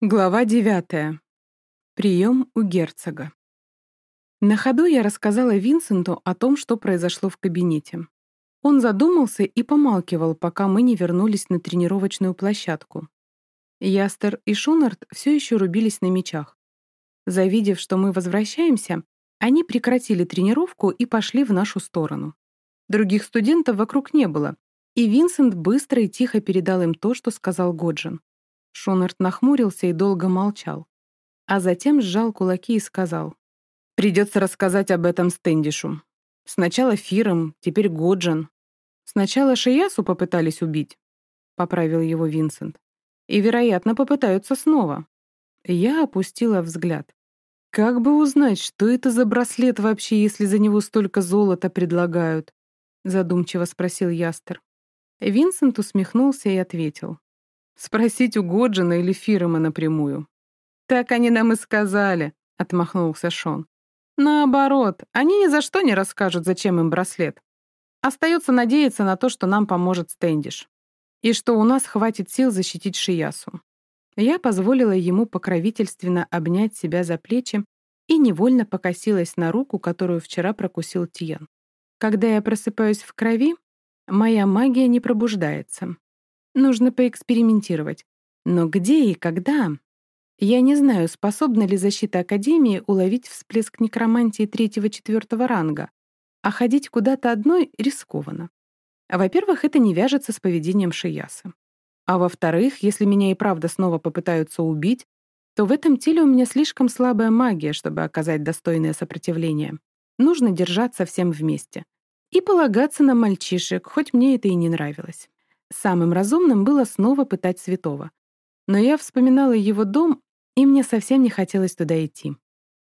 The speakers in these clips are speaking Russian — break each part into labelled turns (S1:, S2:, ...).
S1: Глава девятая. Прием у герцога. На ходу я рассказала Винсенту о том, что произошло в кабинете. Он задумался и помалкивал, пока мы не вернулись на тренировочную площадку. Ястер и Шунард все еще рубились на мечах. Завидев, что мы возвращаемся, они прекратили тренировку и пошли в нашу сторону. Других студентов вокруг не было, и Винсент быстро и тихо передал им то, что сказал Годжин. Шонард нахмурился и долго молчал. А затем сжал кулаки и сказал. «Придется рассказать об этом Стэндишу. Сначала Фиром, теперь Годжин. Сначала Шиясу попытались убить», — поправил его Винсент. «И, вероятно, попытаются снова». Я опустила взгляд. «Как бы узнать, что это за браслет вообще, если за него столько золота предлагают?» — задумчиво спросил Ястер. Винсент усмехнулся и ответил. Спросить у Годжина или Фирома напрямую. «Так они нам и сказали», — отмахнулся Шон. «Наоборот, они ни за что не расскажут, зачем им браслет. Остается надеяться на то, что нам поможет Стэндиш. И что у нас хватит сил защитить Шиясу». Я позволила ему покровительственно обнять себя за плечи и невольно покосилась на руку, которую вчера прокусил Тиен. Когда я просыпаюсь в крови, моя магия не пробуждается. Нужно поэкспериментировать. Но где и когда? Я не знаю, способна ли защита Академии уловить всплеск некромантии третьего-четвертого ранга, а ходить куда-то одной рискованно. Во-первых, это не вяжется с поведением Шиясы. А во-вторых, если меня и правда снова попытаются убить, то в этом теле у меня слишком слабая магия, чтобы оказать достойное сопротивление. Нужно держаться всем вместе. И полагаться на мальчишек, хоть мне это и не нравилось. Самым разумным было снова пытать Святого. Но я вспоминала его дом, и мне совсем не хотелось туда идти.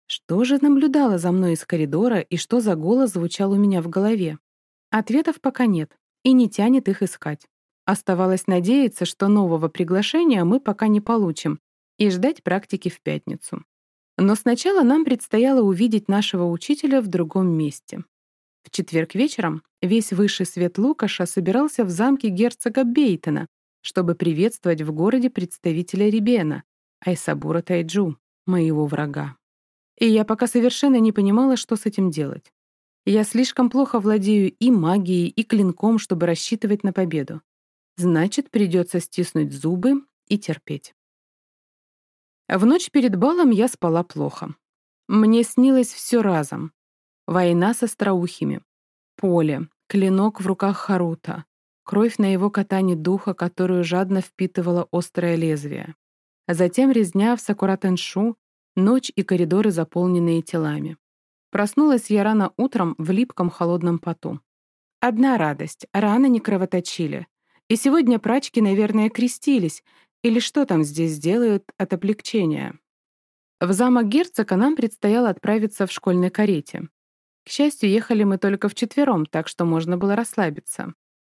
S1: Что же наблюдало за мной из коридора и что за голос звучал у меня в голове? Ответов пока нет, и не тянет их искать. Оставалось надеяться, что нового приглашения мы пока не получим, и ждать практики в пятницу. Но сначала нам предстояло увидеть нашего учителя в другом месте. В четверг вечером весь высший свет Лукаша собирался в замке герцога Бейтона, чтобы приветствовать в городе представителя Рибена, Айсабура Тайджу, моего врага. И я пока совершенно не понимала, что с этим делать. Я слишком плохо владею и магией, и клинком, чтобы рассчитывать на победу. Значит, придется стиснуть зубы и терпеть. В ночь перед балом я спала плохо. Мне снилось все разом. Война с остроухими. Поле. Клинок в руках Харута. Кровь на его катане духа, которую жадно впитывало острое лезвие. А затем резня в Сакуратеншу, ночь и коридоры, заполненные телами. Проснулась я рано утром в липком холодном поту. Одна радость — раны не кровоточили. И сегодня прачки, наверное, крестились, или что там здесь делают от облегчения. В замок герцога нам предстояло отправиться в школьной карете. К счастью, ехали мы только вчетвером, так что можно было расслабиться.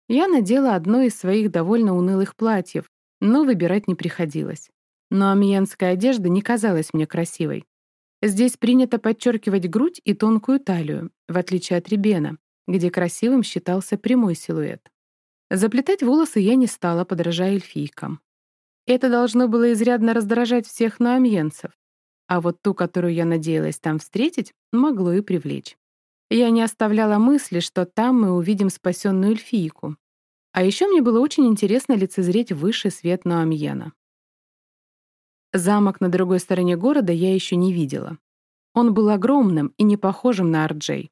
S1: Я надела одно из своих довольно унылых платьев, но выбирать не приходилось. Но амьенская одежда не казалась мне красивой. Здесь принято подчеркивать грудь и тонкую талию, в отличие от ребена, где красивым считался прямой силуэт. Заплетать волосы я не стала, подражая эльфийкам. Это должно было изрядно раздражать всех наамьенцев, а вот ту, которую я надеялась там встретить, могло и привлечь. Я не оставляла мысли, что там мы увидим спасенную эльфийку. А еще мне было очень интересно лицезреть высший свет Ноамьена. Замок на другой стороне города я еще не видела. Он был огромным и не похожим на Арджей.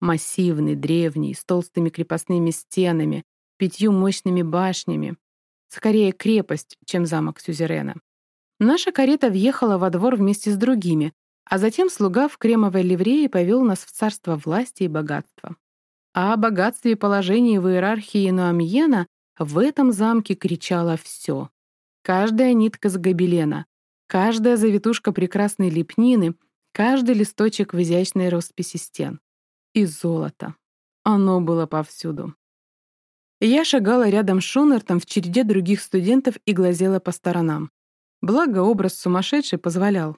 S1: Массивный, древний, с толстыми крепостными стенами, пятью мощными башнями. Скорее крепость, чем замок Сюзерена. Наша карета въехала во двор вместе с другими, а затем слуга в кремовой ливрее повел нас в царство власти и богатства. А о богатстве и положении в иерархии Нуамьена в этом замке кричало все. Каждая нитка с гобелена, каждая завитушка прекрасной лепнины, каждый листочек в изящной росписи стен. И золото. Оно было повсюду. Я шагала рядом с Шонертом в череде других студентов и глазела по сторонам. Благо, образ сумасшедший позволял.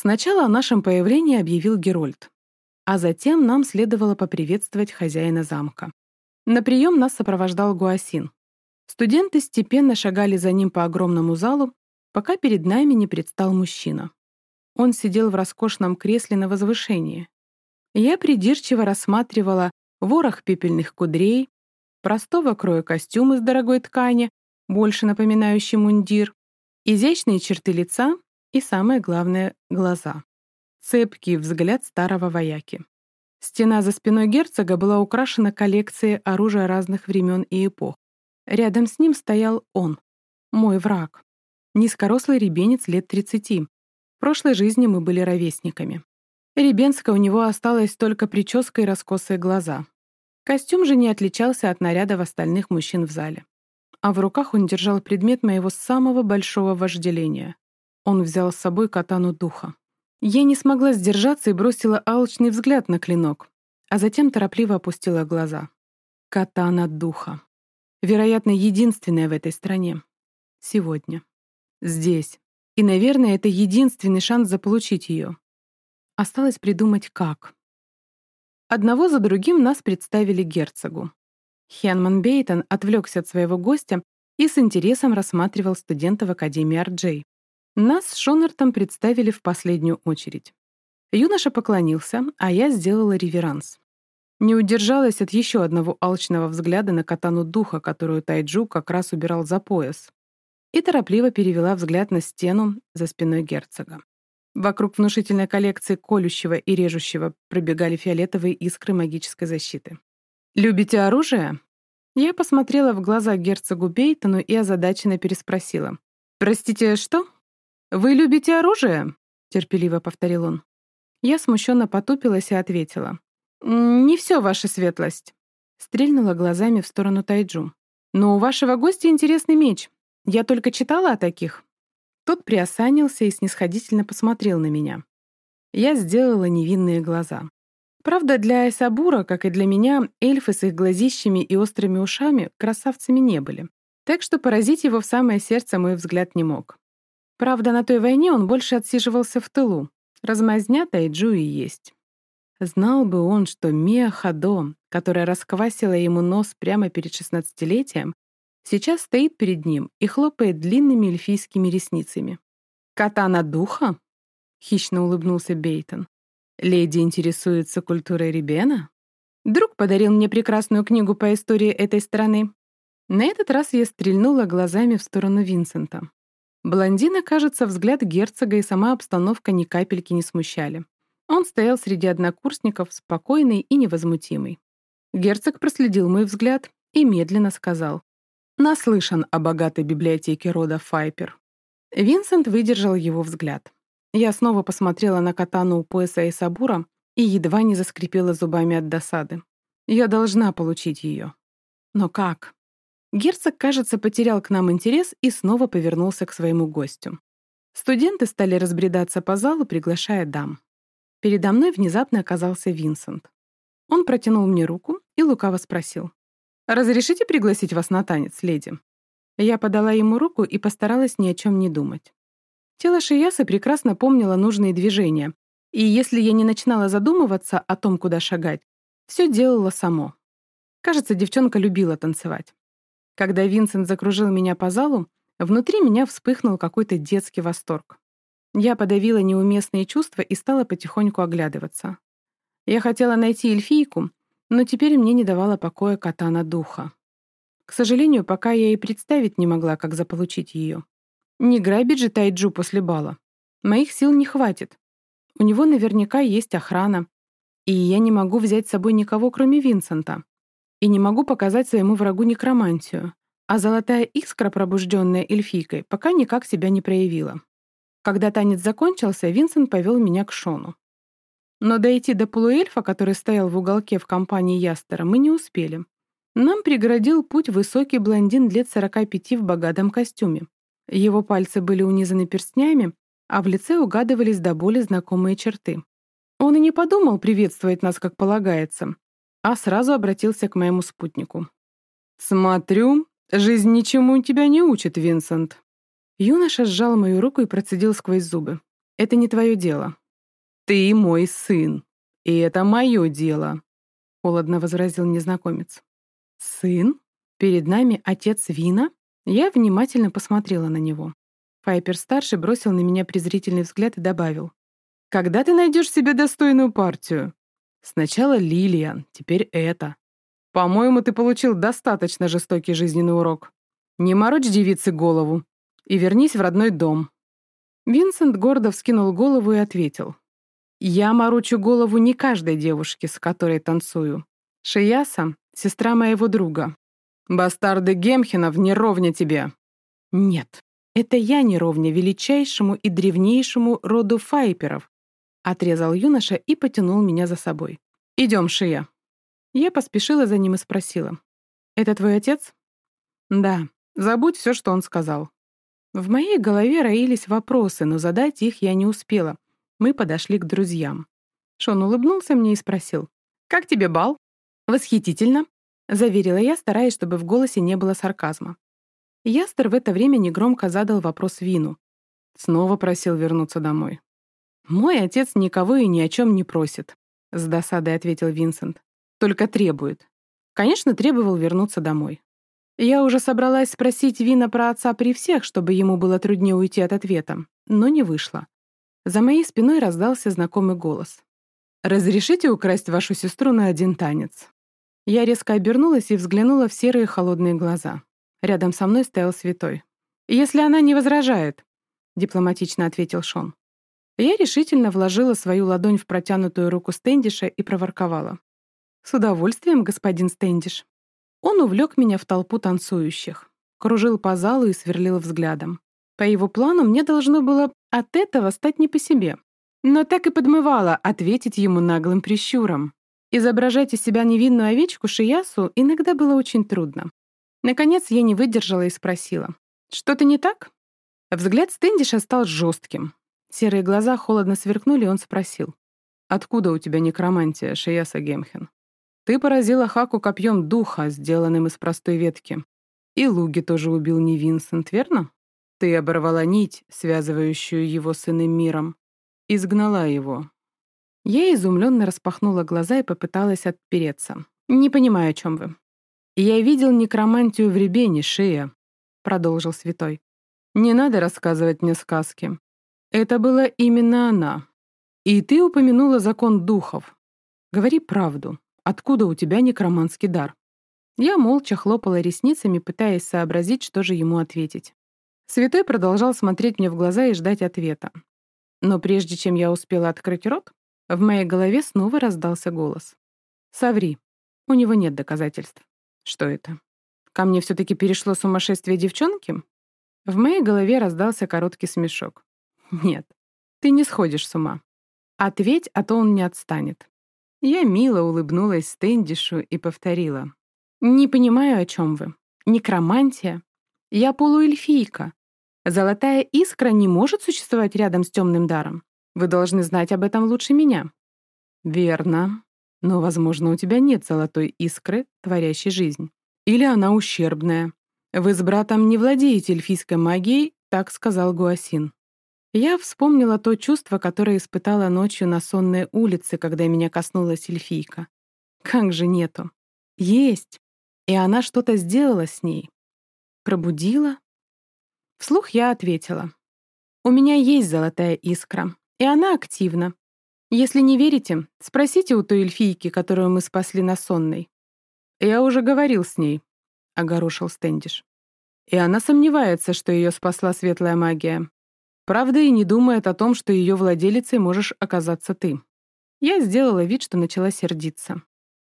S1: Сначала о нашем появлении объявил Герольд, а затем нам следовало поприветствовать хозяина замка. На прием нас сопровождал Гуасин. Студенты степенно шагали за ним по огромному залу, пока перед нами не предстал мужчина. Он сидел в роскошном кресле на возвышении. Я придирчиво рассматривала ворох пепельных кудрей, простого кроя костюм из дорогой ткани, больше напоминающий мундир, изящные черты лица и, самое главное, глаза. Цепкий взгляд старого вояки. Стена за спиной герцога была украшена коллекцией оружия разных времен и эпох. Рядом с ним стоял он, мой враг. Низкорослый ребенец лет 30. В прошлой жизни мы были ровесниками. Ребенска у него осталась только прическа и раскосые глаза. Костюм же не отличался от нарядов остальных мужчин в зале. А в руках он держал предмет моего самого большого вожделения. Он взял с собой катану духа. Я не смогла сдержаться и бросила алчный взгляд на клинок, а затем торопливо опустила глаза. Катана духа. Вероятно, единственная в этой стране. Сегодня. Здесь. И, наверное, это единственный шанс заполучить ее. Осталось придумать, как. Одного за другим нас представили герцогу. Хенман Бейтон отвлекся от своего гостя и с интересом рассматривал студента в Академии Арджей. Нас с Шонертом представили в последнюю очередь. Юноша поклонился, а я сделала реверанс. Не удержалась от еще одного алчного взгляда на катану духа, которую Тайджу как раз убирал за пояс, и торопливо перевела взгляд на стену за спиной герцога. Вокруг внушительной коллекции колющего и режущего пробегали фиолетовые искры магической защиты. «Любите оружие?» Я посмотрела в глаза герцогу Бейтону и озадаченно переспросила. «Простите, что?» «Вы любите оружие?» — терпеливо повторил он. Я смущенно потупилась и ответила. «Не все, ваша светлость». Стрельнула глазами в сторону Тайджу. «Но у вашего гостя интересный меч. Я только читала о таких». Тот приосанился и снисходительно посмотрел на меня. Я сделала невинные глаза. Правда, для Айсабура, как и для меня, эльфы с их глазищами и острыми ушами красавцами не были. Так что поразить его в самое сердце мой взгляд не мог. Правда, на той войне он больше отсиживался в тылу. Размазня Тайджу и есть. Знал бы он, что Мия Хадо, которая расквасила ему нос прямо перед шестнадцатилетием, сейчас стоит перед ним и хлопает длинными эльфийскими ресницами. «Катана духа?» — хищно улыбнулся Бейтон. «Леди интересуется культурой Рибена?» Друг подарил мне прекрасную книгу по истории этой страны. На этот раз я стрельнула глазами в сторону Винсента. Блондина, кажется, взгляд герцога и сама обстановка ни капельки не смущали. Он стоял среди однокурсников, спокойный и невозмутимый. Герцог проследил мой взгляд и медленно сказал. «Наслышан о богатой библиотеке рода Файпер». Винсент выдержал его взгляд. Я снова посмотрела на катану у пояса Исабура и едва не заскрипела зубами от досады. Я должна получить ее. Но как? Герцог, кажется, потерял к нам интерес и снова повернулся к своему гостю. Студенты стали разбредаться по залу, приглашая дам. Передо мной внезапно оказался Винсент. Он протянул мне руку и лукаво спросил. «Разрешите пригласить вас на танец, леди?» Я подала ему руку и постаралась ни о чем не думать. Тело Шиясы прекрасно помнило нужные движения, и если я не начинала задумываться о том, куда шагать, все делало само. Кажется, девчонка любила танцевать. Когда Винсент закружил меня по залу, внутри меня вспыхнул какой-то детский восторг. Я подавила неуместные чувства и стала потихоньку оглядываться. Я хотела найти эльфийку, но теперь мне не давала покоя катана духа. К сожалению, пока я и представить не могла, как заполучить ее. Не грабить же Тайджу после бала. Моих сил не хватит. У него наверняка есть охрана, и я не могу взять с собой никого, кроме Винсента и не могу показать своему врагу некромантию, а золотая искра, пробужденная эльфийкой, пока никак себя не проявила. Когда танец закончился, Винсент повел меня к Шону. Но дойти до полуэльфа, который стоял в уголке в компании Ястера, мы не успели. Нам преградил путь высокий блондин лет 45 в богатом костюме. Его пальцы были унизаны перстнями, а в лице угадывались до боли знакомые черты. Он и не подумал приветствовать нас, как полагается, а сразу обратился к моему спутнику. «Смотрю, жизнь ничему тебя не учит, Винсент». Юноша сжал мою руку и процедил сквозь зубы. «Это не твое дело». «Ты мой сын, и это мое дело», — холодно возразил незнакомец. «Сын? Перед нами отец Вина?» Я внимательно посмотрела на него. Пайпер-старший бросил на меня презрительный взгляд и добавил. «Когда ты найдешь себе достойную партию? Сначала Лилиан, теперь это. По-моему, ты получил достаточно жестокий жизненный урок. Не морочь девице голову и вернись в родной дом». Винсент гордо вскинул голову и ответил. «Я морочу голову не каждой девушке, с которой танцую. Шияса — сестра моего друга. Бастарды Гемхенов не ровня тебе». «Нет, это я не ровня величайшему и древнейшему роду файперов», отрезал юноша и потянул меня за собой. «Идем, Шия». Я поспешила за ним и спросила. «Это твой отец?» «Да, забудь все, что он сказал». В моей голове роились вопросы, но задать их я не успела. Мы подошли к друзьям. Шон улыбнулся мне и спросил. «Как тебе бал?» «Восхитительно», — заверила я, стараясь, чтобы в голосе не было сарказма. Ястер в это время негромко задал вопрос Вину. Снова просил вернуться домой. «Мой отец никого и ни о чем не просит», — с досадой ответил Винсент. «Только требует. Конечно, требовал вернуться домой. Я уже собралась спросить Вина про отца при всех, чтобы ему было труднее уйти от ответа, но не вышло. За моей спиной раздался знакомый голос. «Разрешите украсть вашу сестру на один танец?» Я резко обернулась и взглянула в серые холодные глаза. Рядом со мной стоял святой. «Если она не возражает», — дипломатично ответил Шон. Я решительно вложила свою ладонь в протянутую руку Стендиша и проворковала. «С удовольствием, господин Стендиш». Он увлек меня в толпу танцующих, кружил по залу и сверлил взглядом. По его плану мне должно было от этого стать не по себе. Но так и подмывало ответить ему наглым прищуром. Изображать из себя невинную овечку Шиясу иногда было очень трудно. Наконец я не выдержала и спросила. «Что-то не так?» Взгляд Стэндиша стал жестким. Серые глаза холодно сверкнули, и он спросил. «Откуда у тебя некромантия, Шияса Гемхен?» «Ты поразила Хаку копьем духа, сделанным из простой ветки. И Луги тоже убил не Винсент, верно? Ты оборвала нить, связывающую его с иным миром. Изгнала его». Я изумленно распахнула глаза и попыталась отпереться. «Не понимаю, о чем вы». «Я видел некромантию в Ребене, Шея», — продолжил святой. «Не надо рассказывать мне сказки. Это была именно она. И ты упомянула закон духов. Говори правду. Откуда у тебя некроманский дар?» Я молча хлопала ресницами, пытаясь сообразить, что же ему ответить. Святой продолжал смотреть мне в глаза и ждать ответа. Но прежде чем я успела открыть рот, в моей голове снова раздался голос. «Соври. У него нет доказательств». Что это? Ко мне все-таки перешло сумасшествие девчонки? В моей голове раздался короткий смешок. Нет, ты не сходишь с ума. Ответь, а то он не отстанет. Я мило улыбнулась Стэндишу и повторила. «Не понимаю, о чем вы. Некромантия? Я полуэльфийка. Золотая искра не может существовать рядом с темным даром. Вы должны знать об этом лучше меня». «Верно. Но, возможно, у тебя нет золотой искры, творящей жизнь. Или она ущербная. Вы с братом не владеете эльфийской магией, так сказал Гуасин. Я вспомнила то чувство, которое испытала ночью на сонной улице, когда меня коснулась эльфийка. Как же нету? Есть. И она что-то сделала с ней. Пробудила? Вслух я ответила. У меня есть золотая искра, и она активна. Если не верите, спросите у той эльфийки, которую мы спасли на сонной. Я уже говорил с ней, — огорошил Стэндиш. И она сомневается, что ее спасла светлая магия. Правда, и не думает о том, что ее владелицей можешь оказаться ты. Я сделала вид, что начала сердиться.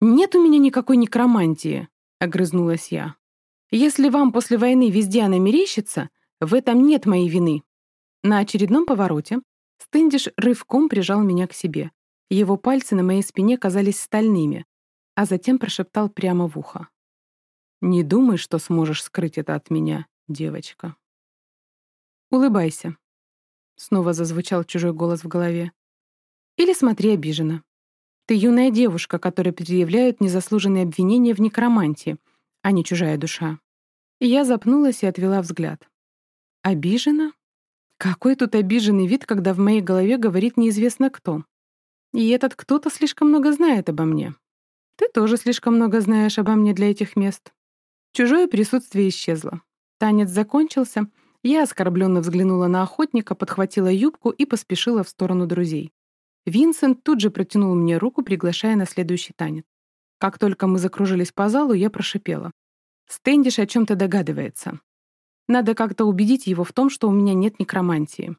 S1: «Нет у меня никакой некромантии», — огрызнулась я. «Если вам после войны везде она мерещится, в этом нет моей вины». На очередном повороте Стэндиш рывком прижал меня к себе. Его пальцы на моей спине казались стальными, а затем прошептал прямо в ухо. «Не думай, что сможешь скрыть это от меня, девочка». «Улыбайся», — снова зазвучал чужой голос в голове. «Или смотри обиженно. Ты юная девушка, которой предъявляют незаслуженные обвинения в некромантии, а не чужая душа». я запнулась и отвела взгляд. «Обижена?» Какой тут обиженный вид, когда в моей голове говорит неизвестно кто. И этот кто-то слишком много знает обо мне. Ты тоже слишком много знаешь обо мне для этих мест. Чужое присутствие исчезло. Танец закончился, Я оскорбленно взглянула на охотника, подхватила юбку и поспешила в сторону друзей. Винсент тут же протянул мне руку, приглашая на следующий танец. Как только мы закружились по залу, я прошипела. Стэндиш о чем-то догадывается. Надо как-то убедить его в том, что у меня нет некромантии.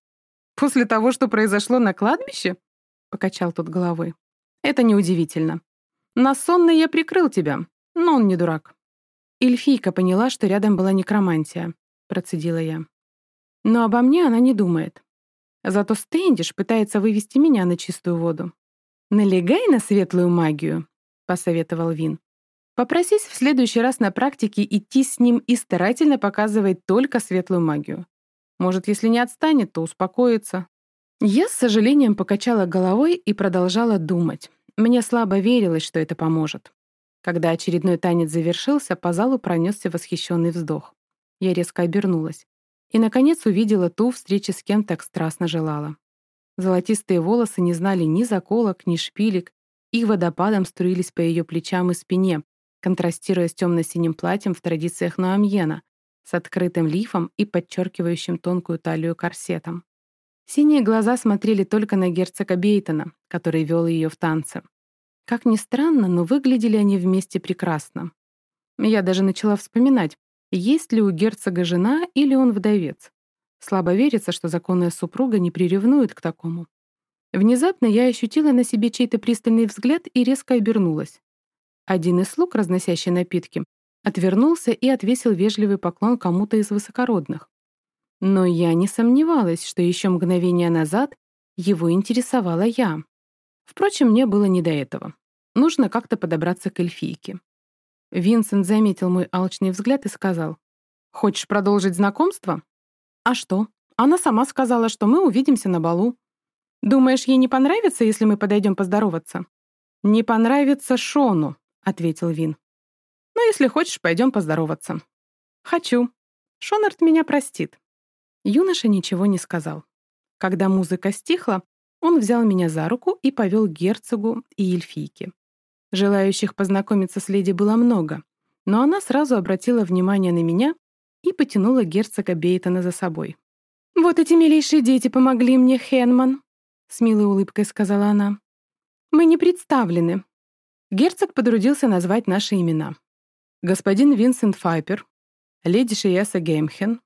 S1: «После того, что произошло на кладбище?» — покачал тот головой. «Это неудивительно. На сонный я прикрыл тебя, но он не дурак». Эльфийка поняла, что рядом была некромантия, процедила я. Но обо мне она не думает. Зато Стэндиш пытается вывести меня на чистую воду. «Налегай на светлую магию», — посоветовал Вин. «Попросись в следующий раз на практике идти с ним и старательно показывать только светлую магию. Может, если не отстанет, то успокоится». Я с сожалением покачала головой и продолжала думать. Мне слабо верилось, что это поможет. Когда очередной танец завершился, по залу пронесся восхищенный вздох. Я резко обернулась. И, наконец, увидела ту встречу, с кем так страстно желала. Золотистые волосы не знали ни заколок, ни шпилек, их водопадом струились по ее плечам и спине, контрастируя с темно-синим платьем в традициях Нуамьена, с открытым лифом и подчеркивающим тонкую талию корсетом. Синие глаза смотрели только на герцога Бейтона, который вел ее в танце. Как ни странно, но выглядели они вместе прекрасно. Я даже начала вспоминать, есть ли у герцога жена или он вдовец. Слабо верится, что законная супруга не приревнует к такому. Внезапно я ощутила на себе чей-то пристальный взгляд и резко обернулась. Один из слуг, разносящий напитки, отвернулся и отвесил вежливый поклон кому-то из высокородных. Но я не сомневалась, что еще мгновение назад его интересовала я. Впрочем, мне было не до этого. Нужно как-то подобраться к эльфийке. Винсент заметил мой алчный взгляд и сказал, «Хочешь продолжить знакомство?» «А что? Она сама сказала, что мы увидимся на балу. «Думаешь, ей не понравится, если мы подойдем поздороваться?» «Не понравится Шону», — ответил Вин. «Ну, если хочешь, пойдем поздороваться». «Хочу. Шонард меня простит». Юноша ничего не сказал. Когда музыка стихла, он взял меня за руку и повел герцогу и эльфийке. Желающих познакомиться с леди было много, но она сразу обратила внимание на меня и потянула герцога Бейтона за собой. «Вот эти милейшие дети помогли мне, Хенман», с милой улыбкой сказала она. «Мы не представлены». Герцог подрудился назвать наши имена. Господин Винсент Файпер, леди Шияса Геймхен,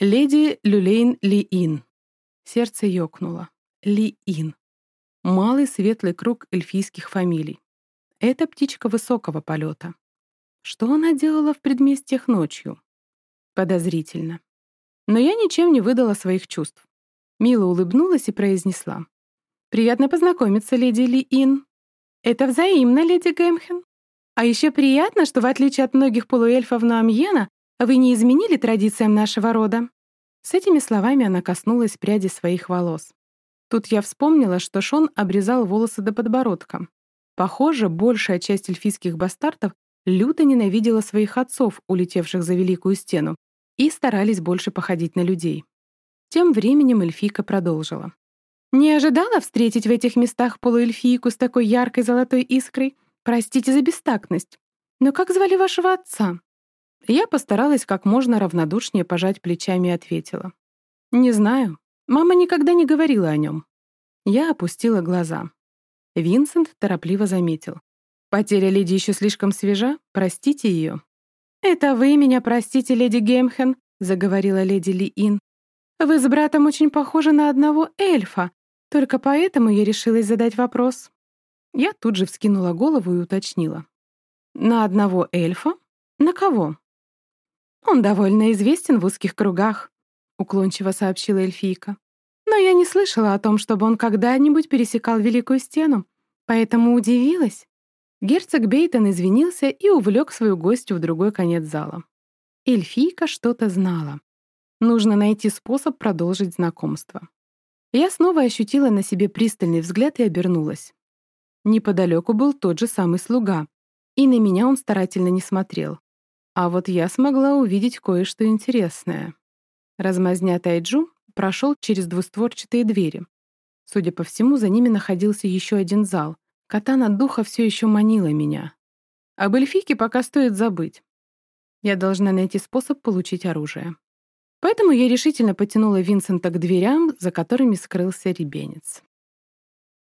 S1: леди Люлейн Ли-Ин. Сердце ёкнуло. Ли-Ин. Малый светлый круг эльфийских фамилий. Это птичка высокого полета. Что она делала в предместьях ночью? Подозрительно. Но я ничем не выдала своих чувств. Мило улыбнулась и произнесла. «Приятно познакомиться, леди Ли Ин». «Это взаимно, леди Гэмхен. А еще приятно, что, в отличие от многих полуэльфов Нуамьена, вы не изменили традициям нашего рода». С этими словами она коснулась пряди своих волос. Тут я вспомнила, что Шон обрезал волосы до подбородка. Похоже, большая часть эльфийских бастартов люто ненавидела своих отцов, улетевших за Великую Стену, и старались больше походить на людей. Тем временем эльфийка продолжила. «Не ожидала встретить в этих местах полуэльфийку с такой яркой золотой искрой? Простите за бестактность. Но как звали вашего отца?» Я постаралась как можно равнодушнее пожать плечами и ответила. «Не знаю. Мама никогда не говорила о нем». Я опустила глаза. Винсент торопливо заметил. «Потеря леди еще слишком свежа. Простите ее». «Это вы меня простите, леди Гемхен», — заговорила леди Ли Ин. Вы с братом очень похожи на одного эльфа, только поэтому я решилась задать вопрос». Я тут же вскинула голову и уточнила. «На одного эльфа? На кого?» «Он довольно известен в узких кругах», — уклончиво сообщила эльфийка. «Но я не слышала о том, чтобы он когда-нибудь пересекал Великую Стену, поэтому удивилась». Герцог Бейтон извинился и увлек свою гостью в другой конец зала. Эльфийка что-то знала. Нужно найти способ продолжить знакомство. Я снова ощутила на себе пристальный взгляд и обернулась. Неподалеку был тот же самый слуга, и на меня он старательно не смотрел. А вот я смогла увидеть кое-что интересное. Размазня Тайджу прошел через двустворчатые двери. Судя по всему, за ними находился еще один зал. Катана духа все еще манила меня. Об эльфике пока стоит забыть. Я должна найти способ получить оружие. Поэтому я решительно потянула Винсента к дверям, за которыми скрылся ребенец.